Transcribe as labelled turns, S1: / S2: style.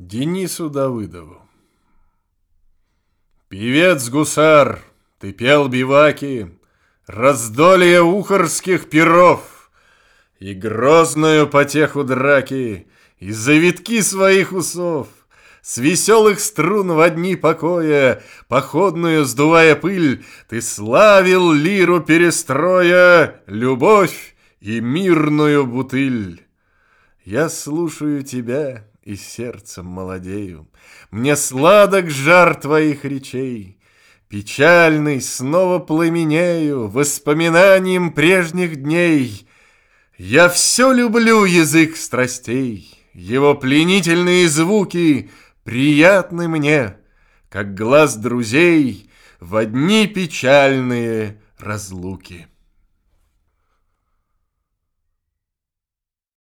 S1: Денису Давыдову Певец-гусар, ты пел биваки, Раздолье ухорских перов И грозную потеху драки, И завитки своих усов — с веселых струн в одни покоя, Походную сдувая пыль, Ты славил лиру перестроя, Любовь и мирную бутыль. Я слушаю тебя и сердцем молодею, Мне сладок жар твоих речей, Печальный снова пламенею Воспоминанием прежних дней. Я все люблю язык страстей, Его пленительные звуки — приятны мне, как глаз друзей в одни печальные разлуки.